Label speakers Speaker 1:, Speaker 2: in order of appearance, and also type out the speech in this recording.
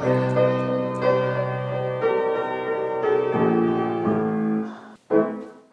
Speaker 1: Música